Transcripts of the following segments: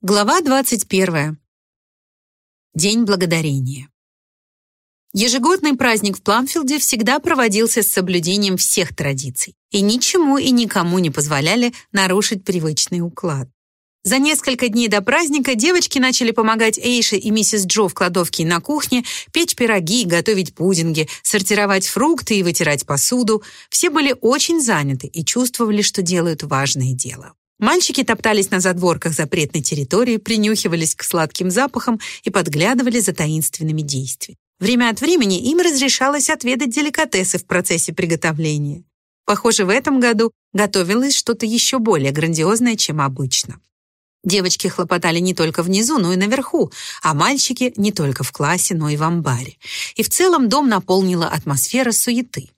Глава 21. День благодарения. Ежегодный праздник в Пламфилде всегда проводился с соблюдением всех традиций, и ничему и никому не позволяли нарушить привычный уклад. За несколько дней до праздника девочки начали помогать Эйше и миссис Джо в кладовке и на кухне, печь пироги, готовить пудинги, сортировать фрукты и вытирать посуду. Все были очень заняты и чувствовали, что делают важное дело. Мальчики топтались на задворках запретной территории, принюхивались к сладким запахам и подглядывали за таинственными действиями. Время от времени им разрешалось отведать деликатесы в процессе приготовления. Похоже, в этом году готовилось что-то еще более грандиозное, чем обычно. Девочки хлопотали не только внизу, но и наверху, а мальчики не только в классе, но и в амбаре. И в целом дом наполнила атмосфера суеты.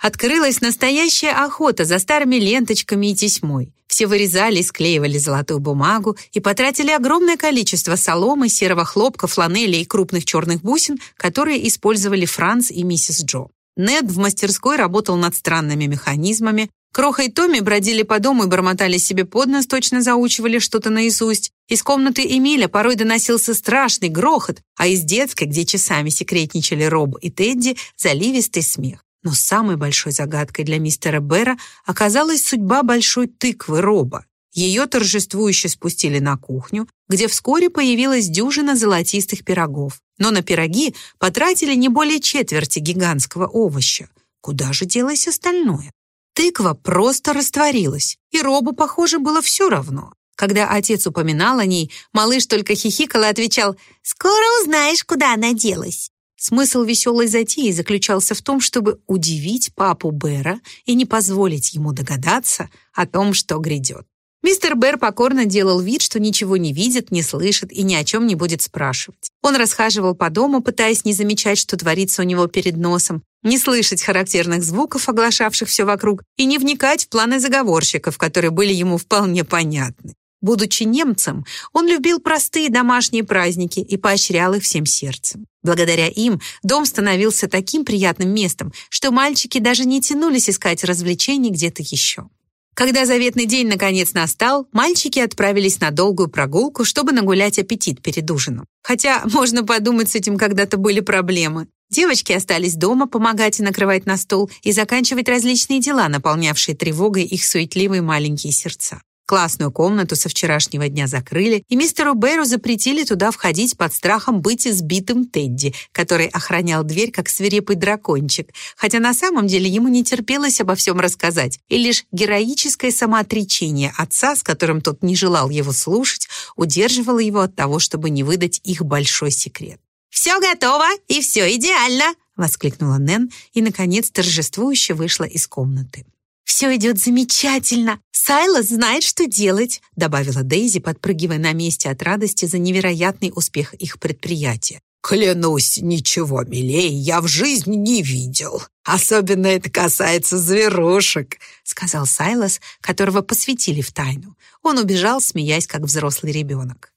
Открылась настоящая охота за старыми ленточками и тесьмой. Все вырезали и склеивали золотую бумагу и потратили огромное количество соломы, серого хлопка, фланели и крупных черных бусин, которые использовали Франц и миссис Джо. Нед в мастерской работал над странными механизмами. Кроха и Томми бродили по дому и бормотали себе под нос, точно заучивали что-то наизусть. Из комнаты Эмиля порой доносился страшный грохот, а из детской, где часами секретничали Роб и Тедди, заливистый смех. Но самой большой загадкой для мистера Бэра оказалась судьба большой тыквы Роба. Ее торжествующе спустили на кухню, где вскоре появилась дюжина золотистых пирогов. Но на пироги потратили не более четверти гигантского овоща. Куда же делось остальное? Тыква просто растворилась, и Робу, похоже, было все равно. Когда отец упоминал о ней, малыш только хихикал и отвечал «Скоро узнаешь, куда она делась». Смысл веселой затеи заключался в том, чтобы удивить папу Бэра и не позволить ему догадаться о том, что грядет. Мистер Бэр покорно делал вид, что ничего не видит, не слышит и ни о чем не будет спрашивать. Он расхаживал по дому, пытаясь не замечать, что творится у него перед носом, не слышать характерных звуков, оглашавших все вокруг, и не вникать в планы заговорщиков, которые были ему вполне понятны. Будучи немцем, он любил простые домашние праздники и поощрял их всем сердцем. Благодаря им дом становился таким приятным местом, что мальчики даже не тянулись искать развлечений где-то еще. Когда заветный день наконец настал, мальчики отправились на долгую прогулку, чтобы нагулять аппетит перед ужином. Хотя, можно подумать, с этим когда-то были проблемы. Девочки остались дома помогать и накрывать на стол и заканчивать различные дела, наполнявшие тревогой их суетливые маленькие сердца. Классную комнату со вчерашнего дня закрыли, и мистеру Бэру запретили туда входить под страхом быть избитым Тедди, который охранял дверь как свирепый дракончик, хотя на самом деле ему не терпелось обо всем рассказать, и лишь героическое самоотречение отца, с которым тот не желал его слушать, удерживало его от того, чтобы не выдать их большой секрет. «Все готово и все идеально!» — воскликнула Нэн и, наконец, торжествующе вышла из комнаты. «Все идет замечательно. Сайлос знает, что делать», добавила Дейзи, подпрыгивая на месте от радости за невероятный успех их предприятия. «Клянусь, ничего милее я в жизни не видел. Особенно это касается зверушек», сказал Сайлос, которого посвятили в тайну. Он убежал, смеясь, как взрослый ребенок.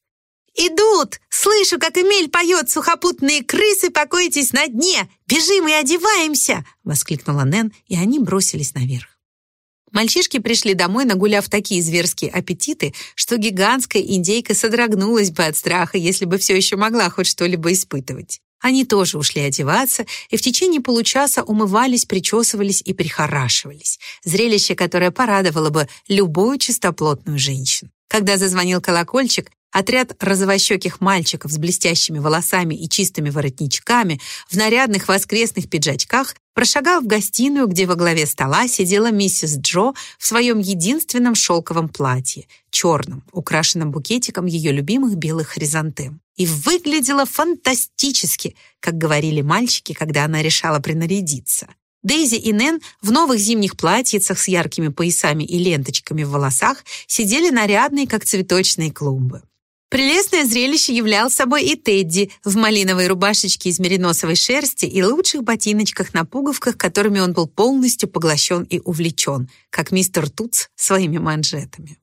«Идут! Слышу, как Эмиль поет «Сухопутные крысы, покойтесь на дне! Бежим и одеваемся!» воскликнула Нэн, и они бросились наверх. Мальчишки пришли домой, нагуляв такие зверские аппетиты, что гигантская индейка содрогнулась бы от страха, если бы все еще могла хоть что-либо испытывать. Они тоже ушли одеваться и в течение получаса умывались, причесывались и прихорашивались. Зрелище, которое порадовало бы любую чистоплотную женщину. Когда зазвонил колокольчик, Отряд розовощеких мальчиков с блестящими волосами и чистыми воротничками в нарядных воскресных пиджачках прошагал в гостиную, где во главе стола сидела миссис Джо в своем единственном шелковом платье, черном, украшенном букетиком ее любимых белых хризантем. И выглядела фантастически, как говорили мальчики, когда она решала принарядиться. Дейзи и Нэн в новых зимних платьицах с яркими поясами и ленточками в волосах сидели нарядные, как цветочные клумбы. Прелестное зрелище являл собой и Тедди в малиновой рубашечке из мериносовой шерсти и лучших ботиночках на пуговках, которыми он был полностью поглощен и увлечен, как мистер Туц своими манжетами.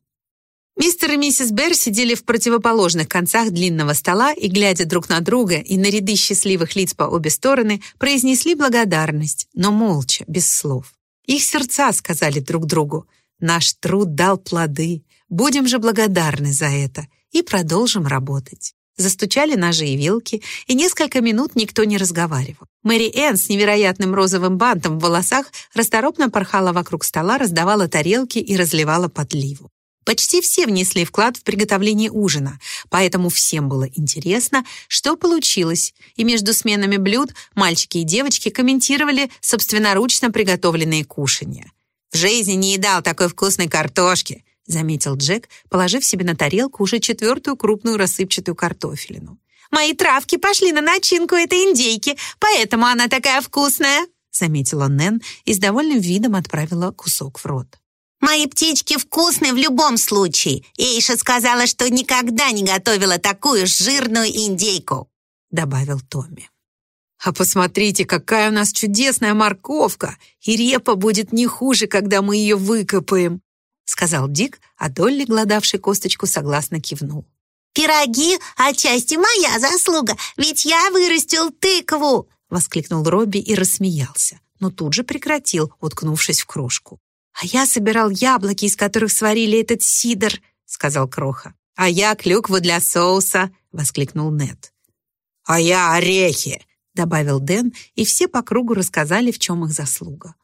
Мистер и миссис Берр сидели в противоположных концах длинного стола и, глядя друг на друга и на ряды счастливых лиц по обе стороны, произнесли благодарность, но молча, без слов. Их сердца сказали друг другу «Наш труд дал плоды, будем же благодарны за это», и продолжим работать. Застучали ножи и вилки, и несколько минут никто не разговаривал. Мэри Энн с невероятным розовым бантом в волосах расторопно порхала вокруг стола, раздавала тарелки и разливала подливу. Почти все внесли вклад в приготовление ужина, поэтому всем было интересно, что получилось, и между сменами блюд мальчики и девочки комментировали собственноручно приготовленные кушанья. «В жизни не едал такой вкусной картошки», заметил Джек, положив себе на тарелку уже четвертую крупную рассыпчатую картофелину. «Мои травки пошли на начинку этой индейки, поэтому она такая вкусная», заметила Нэн и с довольным видом отправила кусок в рот. «Мои птички вкусные в любом случае. Эйша сказала, что никогда не готовила такую жирную индейку», добавил Томми. «А посмотрите, какая у нас чудесная морковка! И репа будет не хуже, когда мы ее выкопаем!» Сказал Дик, а Долли, гладавший косточку, согласно кивнул. «Пироги отчасти моя заслуга, ведь я вырастил тыкву!» воскликнул Робби и рассмеялся, но тут же прекратил, уткнувшись в крошку. «А я собирал яблоки, из которых сварили этот сидр», сказал Кроха. «А я клюкву для соуса», воскликнул Нед. «А я орехи», добавил Дэн, и все по кругу рассказали, в чем их заслуга.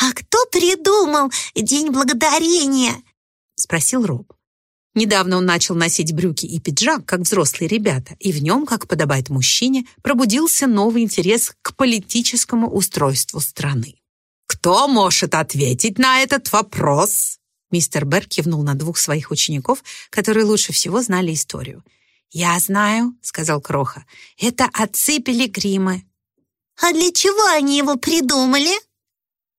«А кто придумал День Благодарения?» — спросил Роб. Недавно он начал носить брюки и пиджак, как взрослые ребята, и в нем, как подобает мужчине, пробудился новый интерес к политическому устройству страны. «Кто может ответить на этот вопрос?» Мистер Берр кивнул на двух своих учеников, которые лучше всего знали историю. «Я знаю», — сказал Кроха, — «это отцы-пилигримы». «А для чего они его придумали?»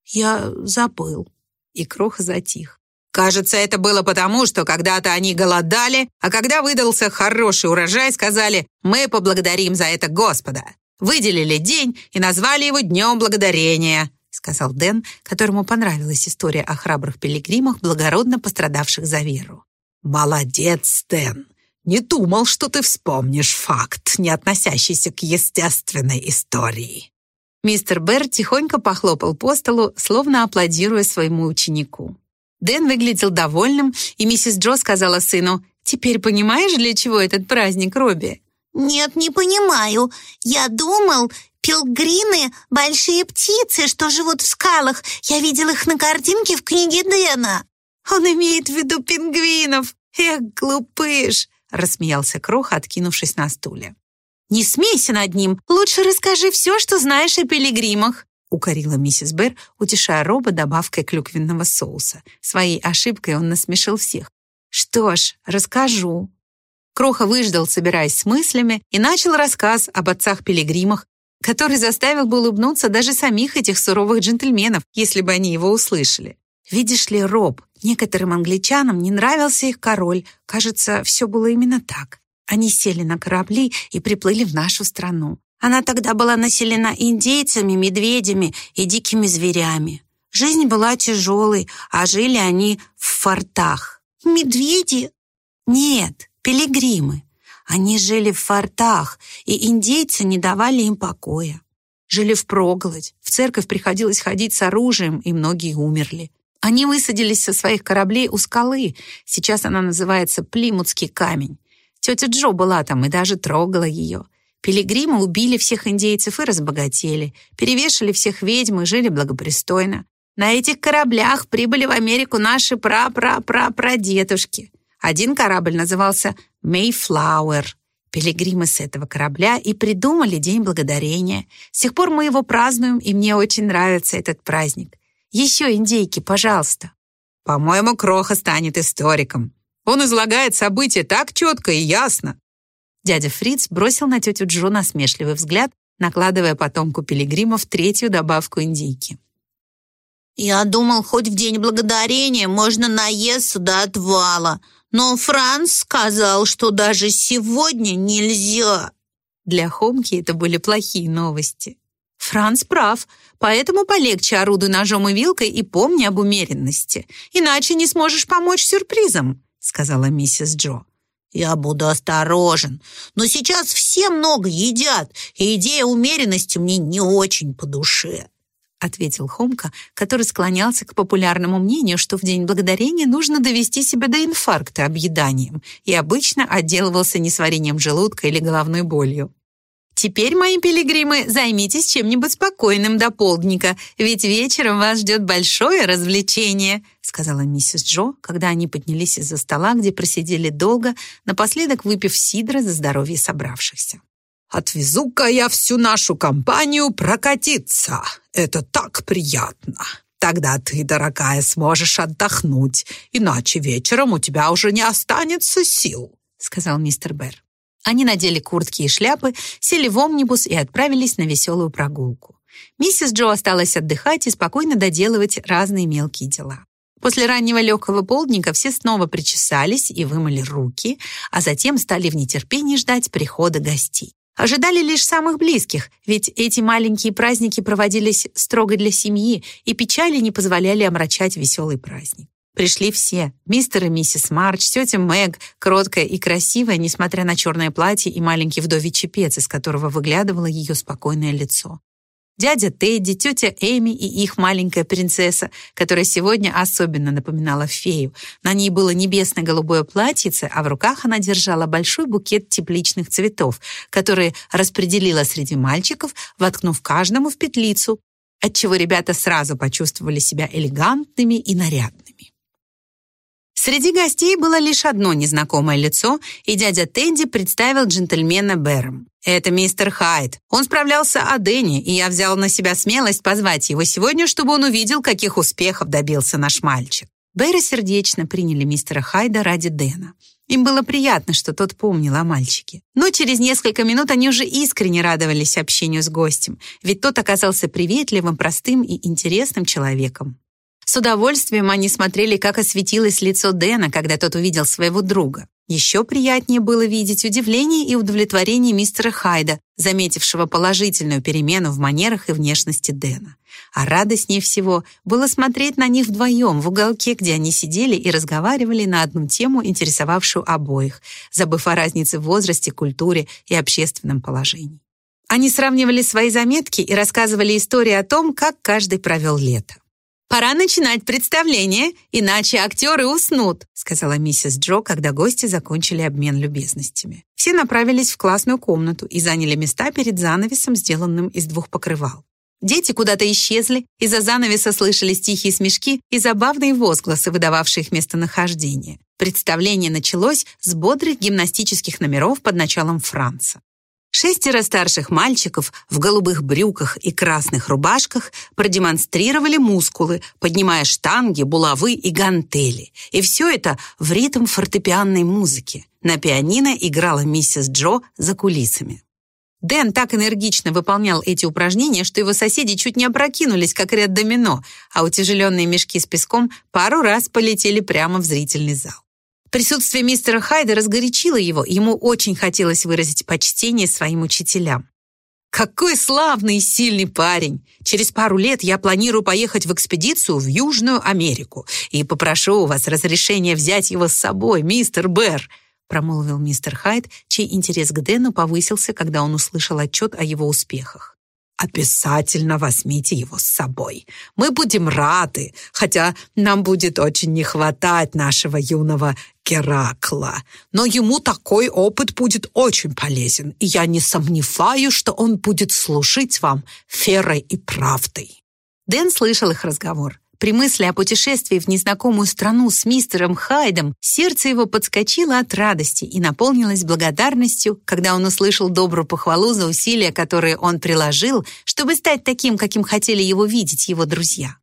Я забыл. И Кроха затих. Кажется, это было потому, что когда-то они голодали, а когда выдался хороший урожай, сказали «Мы поблагодарим за это Господа». Выделили день и назвали его Днем Благодарения, сказал Дэн, которому понравилась история о храбрых пилигримах, благородно пострадавших за веру. «Молодец, Дэн! Не думал, что ты вспомнишь факт, не относящийся к естественной истории». Мистер Берр тихонько похлопал по столу, словно аплодируя своему ученику. Дэн выглядел довольным, и миссис Джо сказала сыну, «Теперь понимаешь, для чего этот праздник, Робби?» «Нет, не понимаю. Я думал, пилгрины — большие птицы, что живут в скалах. Я видел их на картинке в книге Дэна». «Он имеет в виду пингвинов. Эх, глупыш!» — рассмеялся Крох, откинувшись на стуле. «Не смейся над ним. Лучше расскажи все, что знаешь о пилигримах», укорила миссис Берр, утешая Роба добавкой клюквенного соуса. Своей ошибкой он насмешил всех. «Что ж, расскажу». Кроха выждал, собираясь с мыслями, и начал рассказ об отцах-пилигримах, который заставил бы улыбнуться даже самих этих суровых джентльменов, если бы они его услышали. Видишь ли, Роб, некоторым англичанам не нравился их король. Кажется, все было именно так. Они сели на корабли и приплыли в нашу страну. Она тогда была населена индейцами, медведями и дикими зверями. Жизнь была тяжелой, а жили они в фортах. Медведи? Нет, пилигримы. Они жили в фортах, и индейцы не давали им покоя. Жили впроголодь, в церковь приходилось ходить с оружием, и многие умерли. Они высадились со своих кораблей у скалы, сейчас она называется Плимутский камень. Тетя Джо была там и даже трогала ее. Пилигримы убили всех индейцев и разбогатели, перевешали всех ведьм и жили благопристойно. На этих кораблях прибыли в Америку наши пра-пра-пра-прадедушки. Один корабль назывался «Мейфлауэр». Пилигримы с этого корабля и придумали День Благодарения. С тех пор мы его празднуем, и мне очень нравится этот праздник. Еще индейки, пожалуйста. По-моему, Кроха станет историком, он излагает события так четко и ясно. Дядя Фриц бросил на тетю Джо насмешливый взгляд, накладывая потомку пилигримов третью добавку индейки. «Я думал, хоть в День Благодарения можно наесться до отвала, но Франц сказал, что даже сегодня нельзя». Для Хомки это были плохие новости. Франц прав, поэтому полегче орудуй ножом и вилкой и помни об умеренности, иначе не сможешь помочь сюрпризам сказала миссис Джо. «Я буду осторожен, но сейчас все много едят, и идея умеренности мне не очень по душе». ответил Хомка, который склонялся к популярному мнению, что в День Благодарения нужно довести себя до инфаркта объеданием и обычно отделывался несварением желудка или головной болью. Теперь, мои пилигримы, займитесь чем-нибудь спокойным до полдника, ведь вечером вас ждет большое развлечение», сказала миссис Джо, когда они поднялись из-за стола, где просидели долго, напоследок выпив сидра за здоровье собравшихся. «Отвезу-ка я всю нашу компанию прокатиться. Это так приятно. Тогда ты, дорогая, сможешь отдохнуть, иначе вечером у тебя уже не останется сил», сказал мистер Берр. Они надели куртки и шляпы, сели в омнибус и отправились на веселую прогулку. Миссис Джо осталась отдыхать и спокойно доделывать разные мелкие дела. После раннего легкого полдника все снова причесались и вымыли руки, а затем стали в нетерпении ждать прихода гостей. Ожидали лишь самых близких, ведь эти маленькие праздники проводились строго для семьи, и печали не позволяли омрачать веселый праздник. Пришли все. Мистер и миссис Марч, тетя Мэг, кроткая и красивая, несмотря на черное платье и маленький вдовий чепец, из которого выглядывало ее спокойное лицо. Дядя Тедди, тетя Эми и их маленькая принцесса, которая сегодня особенно напоминала фею. На ней было небесно-голубое платьице, а в руках она держала большой букет тепличных цветов, которые распределила среди мальчиков, воткнув каждому в петлицу, отчего ребята сразу почувствовали себя элегантными и нарядными. Среди гостей было лишь одно незнакомое лицо, и дядя Тедди представил джентльмена Бэром. «Это мистер Хайд. Он справлялся о Дэнни, и я взял на себя смелость позвать его сегодня, чтобы он увидел, каких успехов добился наш мальчик». Бэры сердечно приняли мистера Хайда ради Дэна. Им было приятно, что тот помнил о мальчике. Но через несколько минут они уже искренне радовались общению с гостем, ведь тот оказался приветливым, простым и интересным человеком. С удовольствием они смотрели, как осветилось лицо Дэна, когда тот увидел своего друга. Еще приятнее было видеть удивление и удовлетворение мистера Хайда, заметившего положительную перемену в манерах и внешности Дэна. А радостнее всего было смотреть на них вдвоем в уголке, где они сидели и разговаривали на одну тему, интересовавшую обоих, забыв о разнице в возрасте, культуре и общественном положении. Они сравнивали свои заметки и рассказывали истории о том, как каждый провел лето. «Пора начинать представление, иначе актеры уснут», сказала миссис Джо, когда гости закончили обмен любезностями. Все направились в классную комнату и заняли места перед занавесом, сделанным из двух покрывал. Дети куда-то исчезли, из-за занавеса слышались тихие смешки и забавные возгласы, выдававшие их местонахождение. Представление началось с бодрых гимнастических номеров под началом Франца. Шестеро старших мальчиков в голубых брюках и красных рубашках продемонстрировали мускулы, поднимая штанги, булавы и гантели. И все это в ритм фортепианной музыки. На пианино играла миссис Джо за кулисами. Дэн так энергично выполнял эти упражнения, что его соседи чуть не опрокинулись, как ряд домино, а утяжеленные мешки с песком пару раз полетели прямо в зрительный зал. Присутствие мистера Хайда разгорячило его, ему очень хотелось выразить почтение своим учителям. «Какой славный и сильный парень! Через пару лет я планирую поехать в экспедицию в Южную Америку и попрошу у вас разрешения взять его с собой, мистер Берр», промолвил мистер Хайд, чей интерес к Дэну повысился, когда он услышал отчет о его успехах. Обязательно возьмите его с собой. Мы будем рады, хотя нам будет очень не хватать нашего юного Геракла. Но ему такой опыт будет очень полезен, и я не сомневаюсь, что он будет служить вам верой и правдой». Дэн слышал их разговор. При мысли о путешествии в незнакомую страну с мистером Хайдом сердце его подскочило от радости и наполнилось благодарностью, когда он услышал добрую похвалу за усилия, которые он приложил, чтобы стать таким, каким хотели его видеть его друзья.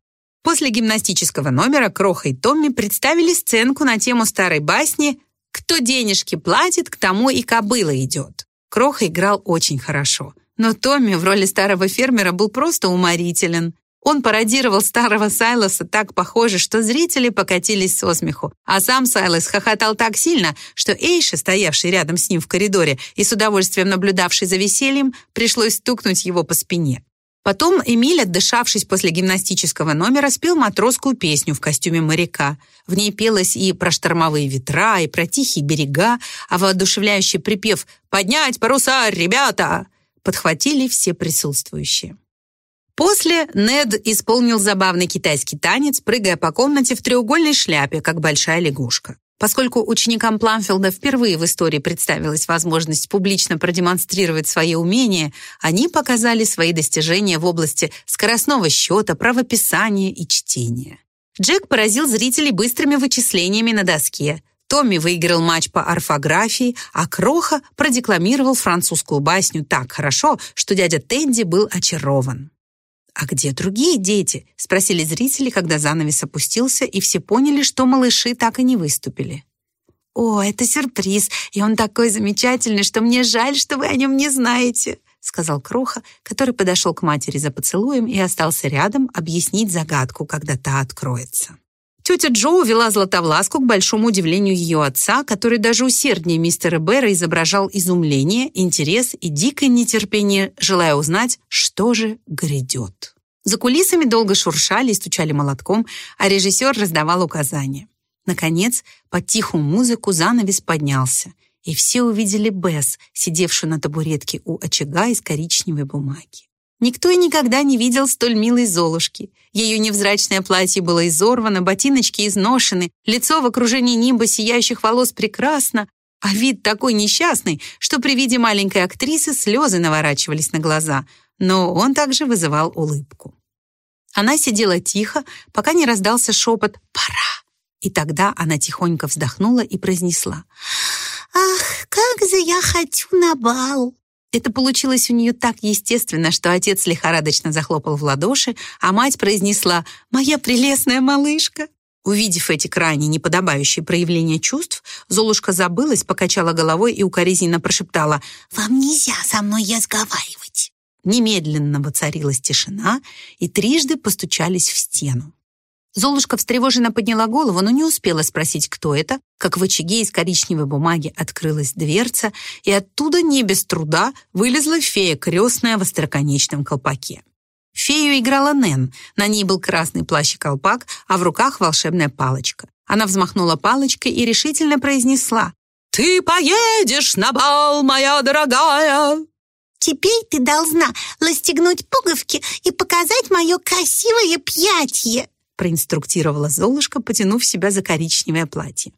После гимнастического номера Кроха и Томми представили сценку на тему старой басни «Кто денежки платит, к тому и кобыла идет». Кроха играл очень хорошо, но Томми в роли старого фермера был просто уморителен. Он пародировал старого Сайлоса так похоже, что зрители покатились со смеху. А сам Сайлос хохотал так сильно, что Эйша, стоявший рядом с ним в коридоре и с удовольствием наблюдавший за весельем, пришлось стукнуть его по спине. Потом Эмиль, отдышавшись после гимнастического номера, спел матросскую песню в костюме моряка. В ней пелось и про штормовые ветра, и про тихие берега, а воодушевляющий припев «Поднять паруса, ребята!» подхватили все присутствующие. После Нед исполнил забавный китайский танец, прыгая по комнате в треугольной шляпе, как большая лягушка. Поскольку ученикам Пламфилда впервые в истории представилась возможность публично продемонстрировать свои умения, они показали свои достижения в области скоростного счета, правописания и чтения. Джек поразил зрителей быстрыми вычислениями на доске. Томми выиграл матч по орфографии, а Кроха продекламировал французскую басню так хорошо, что дядя Тедди был очарован. «А где другие дети?» — спросили зрители, когда занавес опустился, и все поняли, что малыши так и не выступили. «О, это сюрприз, и он такой замечательный, что мне жаль, что вы о нем не знаете», — сказал Кроха, который подошел к матери за поцелуем и остался рядом объяснить загадку, когда та откроется. Тетя Джо увела Златовласку к большому удивлению ее отца, который даже усерднее мистера Бэра изображал изумление, интерес и дикое нетерпение, желая узнать, что же грядет. За кулисами долго шуршали и стучали молотком, а режиссер раздавал указания. Наконец, под тихую музыку занавес поднялся, и все увидели Бесс, сидевшую на табуретке у очага из коричневой бумаги. Никто и никогда не видел столь милой Золушки. Ее невзрачное платье было изорвано, ботиночки изношены, лицо в окружении нимба сияющих волос прекрасно, а вид такой несчастный, что при виде маленькой актрисы слезы наворачивались на глаза, но он также вызывал улыбку. Она сидела тихо, пока не раздался шепот «Пора!» И тогда она тихонько вздохнула и произнесла «Ах, как же я хочу на бал!» Это получилось у нее так естественно, что отец лихорадочно захлопал в ладоши, а мать произнесла «Моя прелестная малышка». Увидев эти крайне неподобающие проявления чувств, Золушка забылась, покачала головой и укоризненно прошептала «Вам нельзя со мной разговаривать». Немедленно воцарилась тишина, и трижды постучались в стену. Золушка встревоженно подняла голову, но не успела спросить, кто это, как в очаге из коричневой бумаги открылась дверца, и оттуда не без труда вылезла фея крестная в остроконечном колпаке. Фею играла Нэн, на ней был красный плащ и колпак, а в руках волшебная палочка. Она взмахнула палочкой и решительно произнесла «Ты поедешь на бал, моя дорогая!» «Теперь ты должна расстегнуть пуговки и показать мое красивое платье!» Проинструктировала Золушка, потянув себя за коричневое платье.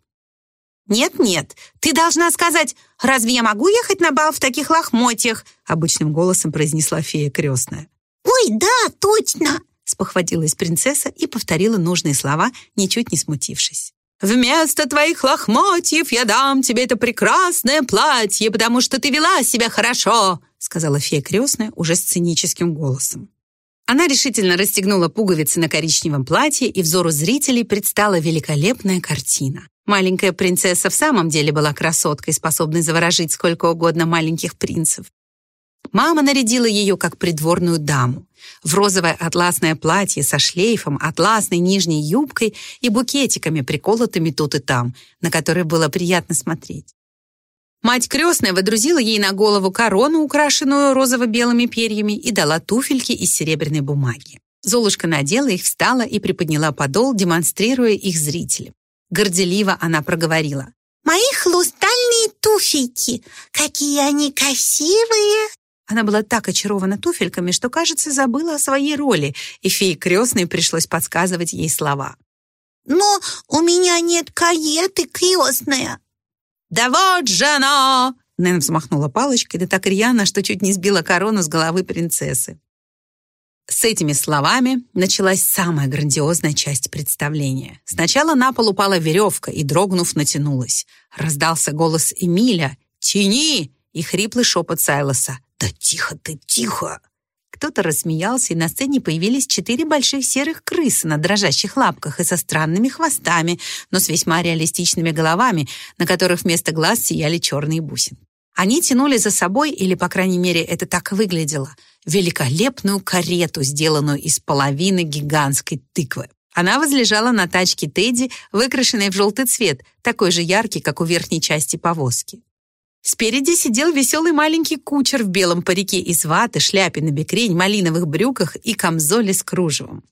«Нет-нет, ты должна сказать, разве я могу ехать на бал в таких лохмотьях?» обычным голосом произнесла фея крестная. «Ой, да, точно!» спохватилась принцесса и повторила нужные слова, ничуть не смутившись. «Вместо твоих лохмотьев я дам тебе это прекрасное платье, потому что ты вела себя хорошо», сказала фея крестная уже сценическим голосом. Она решительно расстегнула пуговицы на коричневом платье, и взору зрителей предстала великолепная картина. Маленькая принцесса в самом деле была красоткой, способной заворожить сколько угодно маленьких принцев. Мама нарядила ее как придворную даму. В розовое атласное платье со шлейфом, атласной нижней юбкой и букетиками, приколотыми тут и там, на которые было приятно смотреть. Мать крестная водрузила ей на голову корону, украшенную розово-белыми перьями, и дала туфельки из серебряной бумаги. Золушка надела их, встала и приподняла подол, демонстрируя их зрителям. Горделиво она проговорила. «Мои хрустальные туфельки! Какие они красивые!» Она была так очарована туфельками, что, кажется, забыла о своей роли, и фее крестной пришлось подсказывать ей слова. «Но у меня нет каеты, крестная!» «Да вот же оно!» Нэн взмахнула палочкой, да так рьяно, что чуть не сбила корону с головы принцессы. С этими словами началась самая грандиозная часть представления. Сначала на пол упала веревка и, дрогнув, натянулась. Раздался голос Эмиля «Тяни!» и хриплый шепот Сайлоса «Да тихо ты, тихо!» Кто-то рассмеялся, и на сцене появились четыре больших серых крысы на дрожащих лапках и со странными хвостами, но с весьма реалистичными головами, на которых вместо глаз сияли черные бусины. Они тянули за собой, или, по крайней мере, это так выглядело, великолепную карету, сделанную из половины гигантской тыквы. Она возлежала на тачке Тедди, выкрашенной в желтый цвет, такой же яркий, как у верхней части повозки. Спереди сидел веселый маленький кучер в белом парике из ваты, шляпе на бекрень, малиновых брюках и камзоле с кружевом.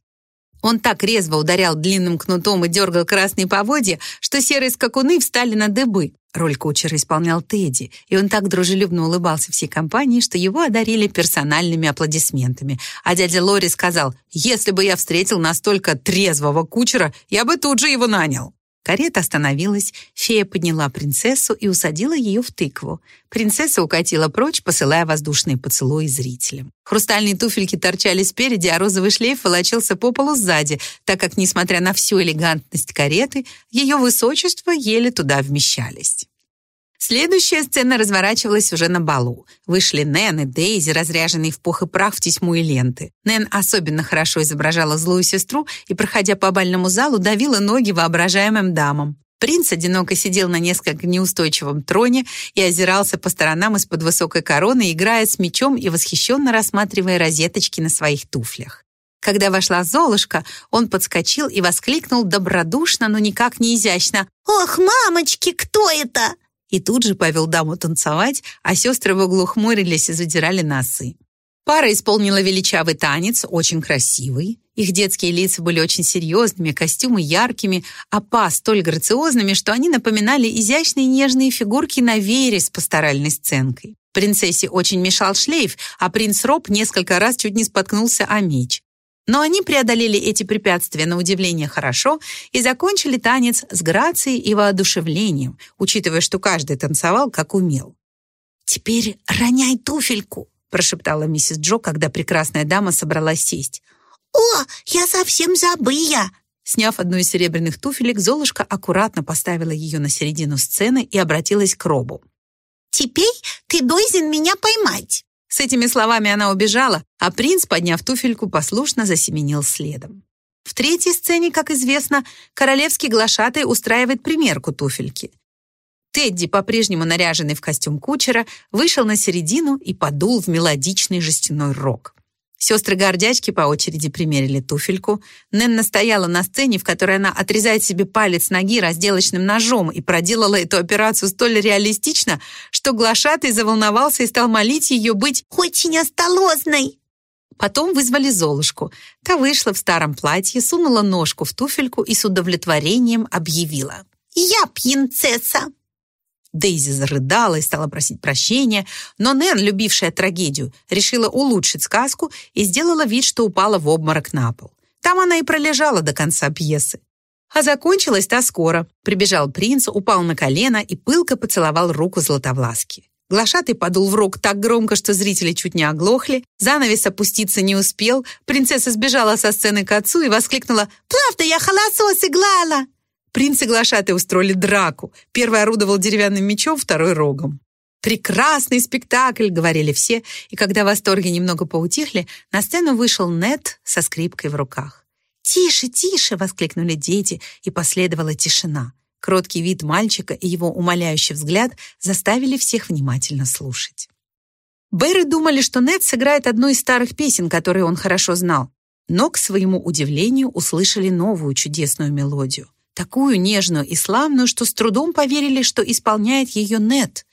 Он так резво ударял длинным кнутом и дергал красные поводья, что серые скакуны встали на дыбы. Роль кучера исполнял Тедди, и он так дружелюбно улыбался всей компании, что его одарили персональными аплодисментами. А дядя Лори сказал, «Если бы я встретил настолько трезвого кучера, я бы тут же его нанял». Карета остановилась, фея подняла принцессу и усадила ее в тыкву. Принцесса укатила прочь, посылая воздушные поцелуи зрителям. Хрустальные туфельки торчали спереди, а розовый шлейф волочился по полу сзади, так как, несмотря на всю элегантность кареты, ее высочество еле туда вмещались. Следующая сцена разворачивалась уже на балу. Вышли Нэн и Дейзи, разряженные в пух и прах в тесьму и ленты. Нэн особенно хорошо изображала злую сестру и, проходя по бальному залу, давила ноги воображаемым дамам. Принц одиноко сидел на несколько неустойчивом троне и озирался по сторонам из-под высокой короны, играя с мечом и восхищенно рассматривая розеточки на своих туфлях. Когда вошла Золушка, он подскочил и воскликнул добродушно, но никак не изящно. «Ох, мамочки, кто это?» И тут же повел даму танцевать, а сестры в углу хмурились и задирали носы. Пара исполнила величавый танец, очень красивый. Их детские лица были очень серьезными, костюмы яркими, а па столь грациозными, что они напоминали изящные нежные фигурки на веере с пасторальной сценкой. Принцессе очень мешал шлейф, а принц Роб несколько раз чуть не споткнулся о меч. Но они преодолели эти препятствия на удивление хорошо и закончили танец с грацией и воодушевлением, учитывая, что каждый танцевал, как умел. «Теперь роняй туфельку», прошептала миссис Джо, когда прекрасная дама собралась сесть. «О, я совсем забыла!» Сняв одну из серебряных туфелек, Золушка аккуратно поставила ее на середину сцены и обратилась к Робу. «Теперь ты должен меня поймать!» С этими словами она убежала, а принц, подняв туфельку, послушно засеменил следом. В третьей сцене, как известно, королевский глашатай устраивает примерку туфельки. Тедди, по-прежнему наряженный в костюм кучера, вышел на середину и подул в мелодичный жестяной рог. Сестры-гордячки по очереди примерили туфельку. Нэнна стояла на сцене, в которой она отрезает себе палец ноги разделочным ножом и проделала эту операцию столь реалистично, что глашатый заволновался и стал молить ее быть «очень осторожной». Потом вызвали Золушку. Та вышла в старом платье, сунула ножку в туфельку и с удовлетворением объявила. «Я принцесса!» Дейзи зарыдала и стала просить прощения, но Нэн, любившая трагедию, решила улучшить сказку и сделала вид, что упала в обморок на пол. Там она и пролежала до конца пьесы. А закончилась та скоро. Прибежал принц, упал на колено и пылко поцеловал руку Златовласки. Глашатый подул в рог так громко, что зрители чуть не оглохли. Занавес опуститься не успел. Принцесса сбежала со сцены к отцу и воскликнула «Правда, я холосо сыграла!» Принц и глашатый устроили драку. Первый орудовал деревянным мечом, второй — рогом. «Прекрасный спектакль!» — говорили все, и когда восторги немного поутихли, на сцену вышел Нет со скрипкой в руках. «Тише, тише!» — воскликнули дети, и последовала тишина. Кроткий вид мальчика и его умоляющий взгляд заставили всех внимательно слушать. Бэры думали, что Нет сыграет одну из старых песен, которые он хорошо знал, но, к своему удивлению, услышали новую чудесную мелодию такую нежную и славную, что с трудом поверили, что исполняет ее Нет.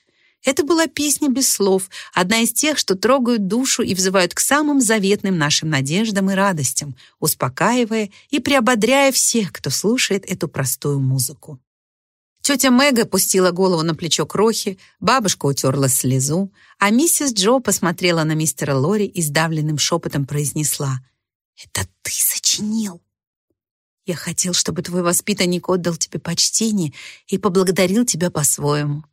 Это была песня без слов, одна из тех, что трогают душу и взывают к самым заветным нашим надеждам и радостям, успокаивая и приободряя всех, кто слушает эту простую музыку. Тетя Мега пустила голову на плечо Крохи, бабушка утерла слезу, а миссис Джо посмотрела на мистера Лори и сдавленным шепотом произнесла «Это ты сочинил?» Я хотел, чтобы твой воспитанник отдал тебе почтение и поблагодарил тебя по-своему»,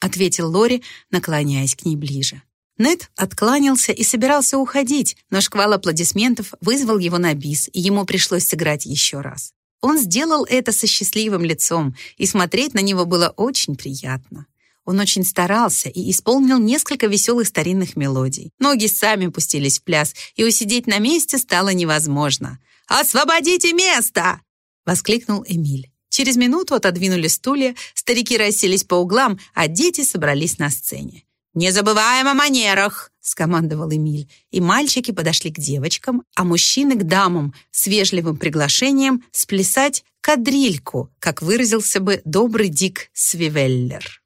ответил Лори, наклоняясь к ней ближе. Нед откланялся и собирался уходить, но шквал аплодисментов вызвал его на бис, и ему пришлось сыграть еще раз. Он сделал это со счастливым лицом, и смотреть на него было очень приятно. Он очень старался и исполнил несколько веселых старинных мелодий. Ноги сами пустились в пляс, и усидеть на месте стало невозможно. «Освободите место!» — воскликнул Эмиль. Через минуту отодвинули стулья, старики расселись по углам, а дети собрались на сцене. «Не забываем о манерах!» — скомандовал Эмиль. И мальчики подошли к девочкам, а мужчины к дамам с вежливым приглашением сплясать кадрильку, как выразился бы добрый Дик Свивеллер.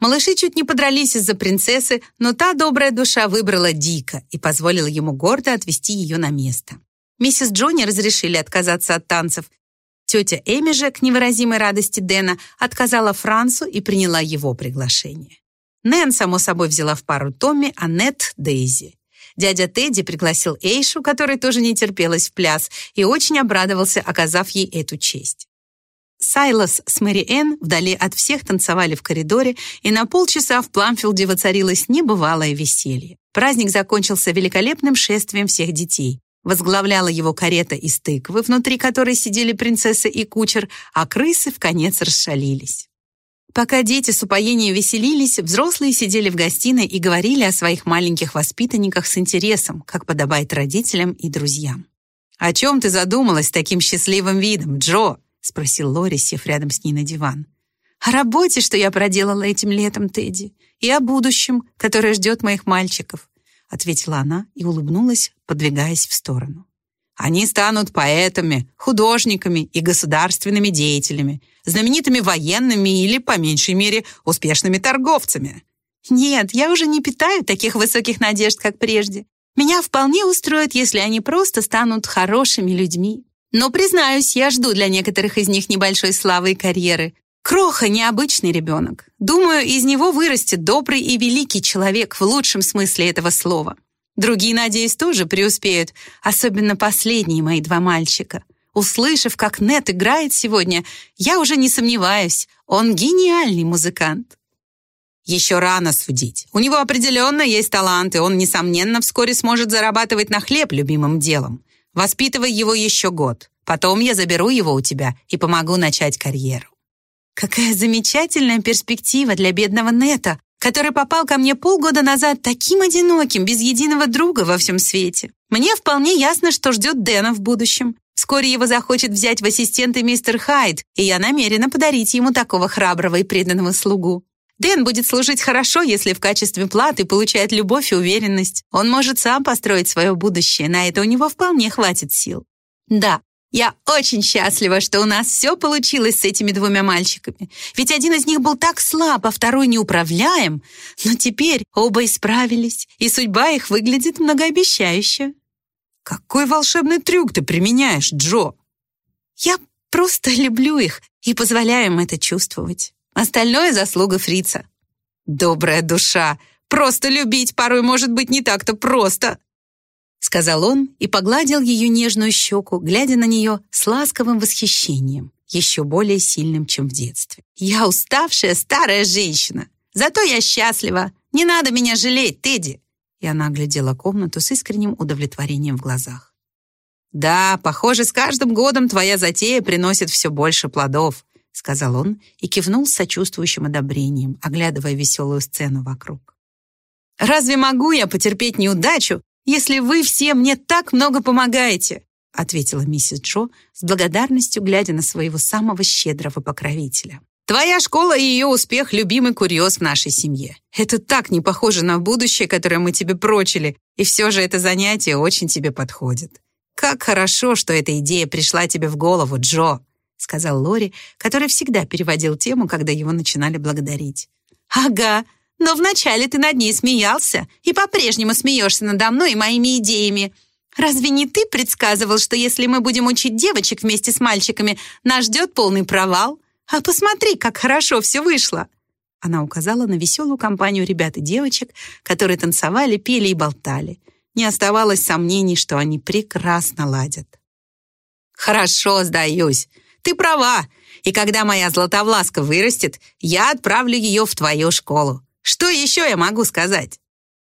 Малыши чуть не подрались из-за принцессы, но та добрая душа выбрала Дика и позволила ему гордо отвести ее на место. Миссис Джонни разрешили отказаться от танцев. Тетя Эми же, к невыразимой радости Дэна, отказала Францу и приняла его приглашение. Нэн, само собой, взяла в пару Томми, а Нет — Дейзи. Дядя Тедди пригласил Эйшу, которой тоже не терпелась в пляс, и очень обрадовался, оказав ей эту честь. Сайлас с Мэри Энн вдали от всех танцевали в коридоре, и на полчаса в Пламфилде воцарилось небывалое веселье. Праздник закончился великолепным шествием всех детей. Возглавляла его карета из тыквы, внутри которой сидели принцесса и кучер, а крысы в конец расшалились. Пока дети с упоением веселились, взрослые сидели в гостиной и говорили о своих маленьких воспитанниках с интересом, как подобает родителям и друзьям. «О чем ты задумалась таким счастливым видом, Джо?» — спросил Лори, сев рядом с ней на диван. «О работе, что я проделала этим летом, Тедди, и о будущем, которое ждет моих мальчиков ответила она и улыбнулась, подвигаясь в сторону. Они станут поэтами, художниками и государственными деятелями, знаменитыми военными или, по меньшей мере, успешными торговцами. Нет, я уже не питаю таких высоких надежд, как прежде. Меня вполне устроит, если они просто станут хорошими людьми. Но, признаюсь, я жду для некоторых из них небольшой славы и карьеры. Кроха — необычный ребенок. Думаю, из него вырастет добрый и великий человек в лучшем смысле этого слова. Другие, надеюсь, тоже преуспеют, особенно последние мои два мальчика. Услышав, как Нет играет сегодня, я уже не сомневаюсь, он гениальный музыкант. Еще рано судить. У него определенно есть талант, и он, несомненно, вскоре сможет зарабатывать на хлеб любимым делом. Воспитывай его еще год. Потом я заберу его у тебя и помогу начать карьеру. Какая замечательная перспектива для бедного Нета, который попал ко мне полгода назад таким одиноким, без единого друга во всем свете. Мне вполне ясно, что ждет Дэна в будущем. Вскоре его захочет взять в ассистенты мистер Хайд, и я намерена подарить ему такого храброго и преданного слугу. Дэн будет служить хорошо, если в качестве платы получает любовь и уверенность. Он может сам построить свое будущее, на это у него вполне хватит сил. Да, я очень счастлива, что у нас все получилось с этими двумя мальчиками. Ведь один из них был так слаб, а второй неуправляем. Но теперь оба исправились, и судьба их выглядит многообещающе. Какой волшебный трюк ты применяешь, Джо? Я просто люблю их и позволяю им это чувствовать. Остальное заслуга Фрица. Добрая душа. Просто любить порой может быть не так-то просто сказал он и погладил ее нежную щеку, глядя на нее с ласковым восхищением, еще более сильным, чем в детстве. «Я уставшая старая женщина, зато я счастлива. Не надо меня жалеть, Тедди!» И она оглядела комнату с искренним удовлетворением в глазах. «Да, похоже, с каждым годом твоя затея приносит все больше плодов», сказал он и кивнул с сочувствующим одобрением, оглядывая веселую сцену вокруг. «Разве могу я потерпеть неудачу, если вы все мне так много помогаете», ответила миссис Джо с благодарностью, глядя на своего самого щедрого покровителя. «Твоя школа и ее успех — любимый курьез в нашей семье. Это так не похоже на будущее, которое мы тебе прочили, и все же это занятие очень тебе подходит. Как хорошо, что эта идея пришла тебе в голову, Джо», сказал Лори, который всегда переводил тему, когда его начинали благодарить. «Ага, но вначале ты над ней смеялся и по-прежнему смеешься надо мной и моими идеями. Разве не ты предсказывал, что если мы будем учить девочек вместе с мальчиками, нас ждет полный провал? А посмотри, как хорошо все вышло!» Она указала на веселую компанию ребят и девочек, которые танцевали, пели и болтали. Не оставалось сомнений, что они прекрасно ладят. «Хорошо, сдаюсь. Ты права. И когда моя Златовласка вырастет, я отправлю ее в твою школу. Что еще я могу сказать?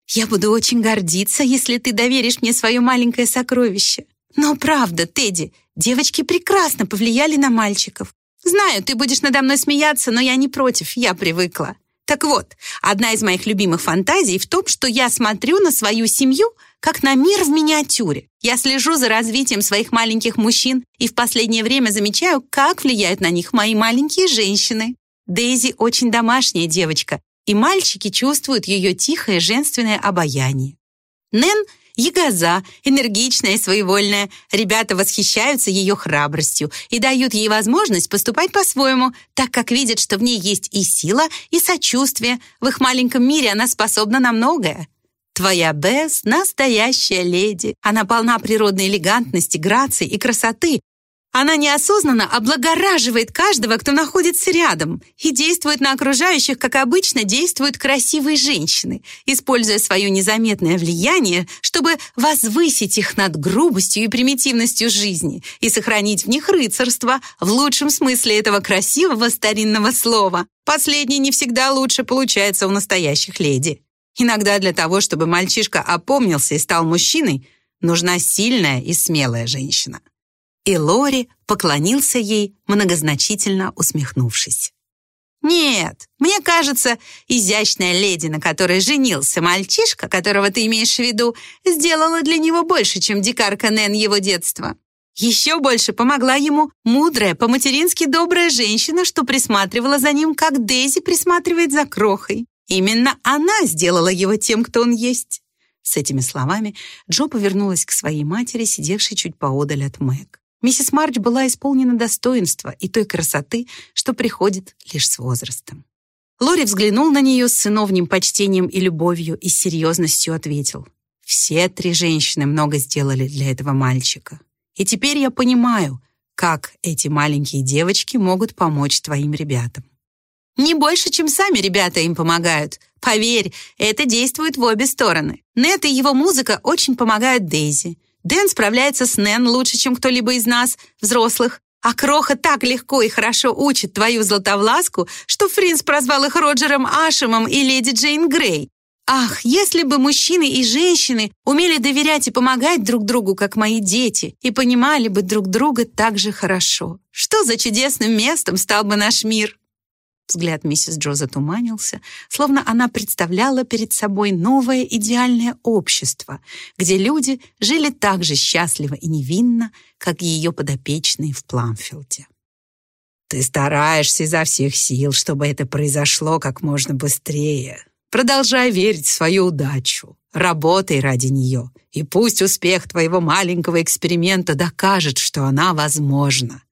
Я буду очень гордиться, если ты доверишь мне свое маленькое сокровище. Но правда, Тедди, девочки прекрасно повлияли на мальчиков. Знаю, ты будешь надо мной смеяться, но я не против, я привыкла. Так вот, одна из моих любимых фантазий в том, что я смотрю на свою семью как на мир в миниатюре. Я слежу за развитием своих маленьких мужчин и в последнее время замечаю, как влияют на них мои маленькие женщины. Дейзи очень домашняя девочка, и мальчики чувствуют ее тихое женственное обаяние. Нэн — ягоза, энергичная и своевольная. Ребята восхищаются ее храбростью и дают ей возможность поступать по-своему, так как видят, что в ней есть и сила, и сочувствие. В их маленьком мире она способна на многое. Твоя Бесс — настоящая леди. Она полна природной элегантности, грации и красоты, Она неосознанно облагораживает каждого, кто находится рядом, и действует на окружающих, как обычно действуют красивые женщины, используя свое незаметное влияние, чтобы возвысить их над грубостью и примитивностью жизни и сохранить в них рыцарство в лучшем смысле этого красивого старинного слова. Последнее не всегда лучше получается у настоящих леди. Иногда для того, чтобы мальчишка опомнился и стал мужчиной, нужна сильная и смелая женщина и Лори поклонился ей, многозначительно усмехнувшись. «Нет, мне кажется, изящная леди, на которой женился мальчишка, которого ты имеешь в виду, сделала для него больше, чем дикарка Нэн его детства. Еще больше помогла ему мудрая, по-матерински добрая женщина, что присматривала за ним, как Дейзи присматривает за крохой. Именно она сделала его тем, кто он есть». С этими словами Джо повернулась к своей матери, сидевшей чуть поодаль от Мэг. Миссис Марч была исполнена достоинства и той красоты, что приходит лишь с возрастом. Лори взглянул на нее с сыновним почтением и любовью и с серьезностью ответил. «Все три женщины много сделали для этого мальчика. И теперь я понимаю, как эти маленькие девочки могут помочь твоим ребятам. Не больше, чем сами ребята им помогают. Поверь, это действует в обе стороны. Нет и его музыка очень помогают Дейзи. Дэн справляется с Нэн лучше, чем кто-либо из нас, взрослых. А Кроха так легко и хорошо учит твою златовласку, что Фринс прозвал их Роджером Ашемом и леди Джейн Грей. Ах, если бы мужчины и женщины умели доверять и помогать друг другу, как мои дети, и понимали бы друг друга так же хорошо. Что за чудесным местом стал бы наш мир? Взгляд миссис Джо затуманился, словно она представляла перед собой новое идеальное общество, где люди жили так же счастливо и невинно, как ее подопечные в Пламфилде. «Ты стараешься изо всех сил, чтобы это произошло как можно быстрее. Продолжай верить в свою удачу, работай ради нее, и пусть успех твоего маленького эксперимента докажет, что она возможна»,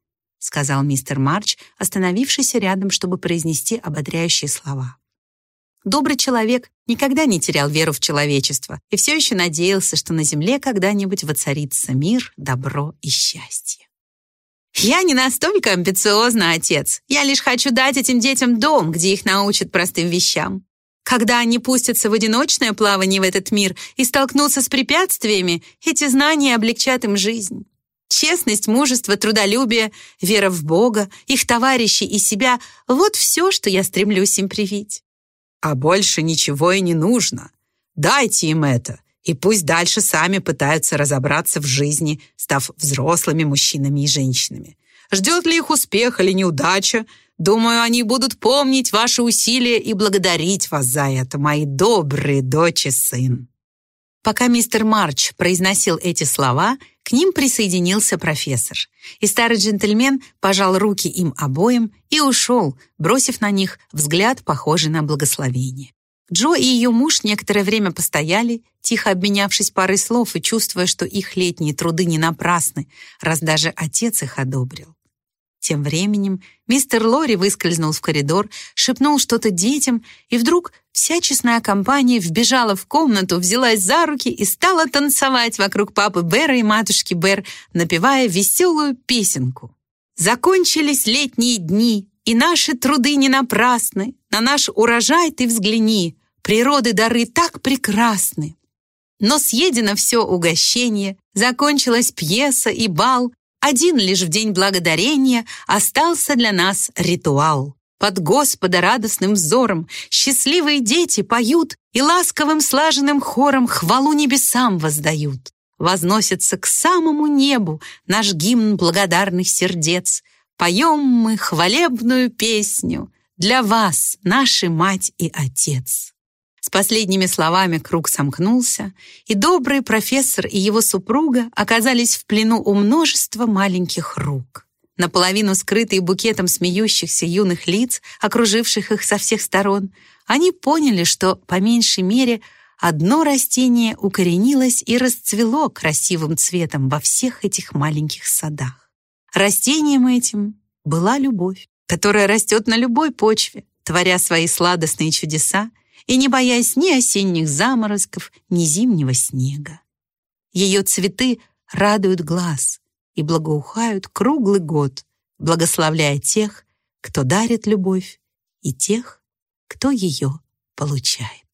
сказал мистер Марч, остановившийся рядом, чтобы произнести ободряющие слова. Добрый человек никогда не терял веру в человечество и все еще надеялся, что на земле когда-нибудь воцарится мир, добро и счастье. «Я не настолько амбициозна, отец. Я лишь хочу дать этим детям дом, где их научат простым вещам. Когда они пустятся в одиночное плавание в этот мир и столкнутся с препятствиями, эти знания облегчат им жизнь. Честность, мужество, трудолюбие, вера в Бога, их товарищей и себя — вот все, что я стремлюсь им привить. А больше ничего и не нужно. Дайте им это, и пусть дальше сами пытаются разобраться в жизни, став взрослыми мужчинами и женщинами. Ждет ли их успех или неудача? Думаю, они будут помнить ваши усилия и благодарить вас за это, мои добрые дочь и сын. Пока мистер Марч произносил эти слова, к ним присоединился профессор, и старый джентльмен пожал руки им обоим и ушел, бросив на них взгляд, похожий на благословение. Джо и ее муж некоторое время постояли, тихо обменявшись парой слов и чувствуя, что их летние труды не напрасны, раз даже отец их одобрил. Тем временем мистер Лори выскользнул в коридор, шепнул что-то детям, и вдруг вся честная компания вбежала в комнату, взялась за руки и стала танцевать вокруг папы Бера и матушки Бер, напевая веселую песенку. «Закончились летние дни, и наши труды не напрасны. На наш урожай ты взгляни, природы дары так прекрасны. Но съедено все угощение, закончилась пьеса и бал, один лишь в день благодарения остался для нас ритуал. Под Господа радостным взором счастливые дети поют и ласковым слаженным хором хвалу небесам воздают. Возносится к самому небу наш гимн благодарных сердец. Поем мы хвалебную песню для вас, наши мать и отец. С последними словами круг сомкнулся, и добрый профессор и его супруга оказались в плену у множества маленьких рук. Наполовину скрытые букетом смеющихся юных лиц, окруживших их со всех сторон, они поняли, что, по меньшей мере, одно растение укоренилось и расцвело красивым цветом во всех этих маленьких садах. Растением этим была любовь, которая растет на любой почве, творя свои сладостные чудеса и не боясь ни осенних заморозков, ни зимнего снега. Ее цветы радуют глаз, и благоухают круглый год, благословляя тех, кто дарит любовь, и тех, кто ее получает.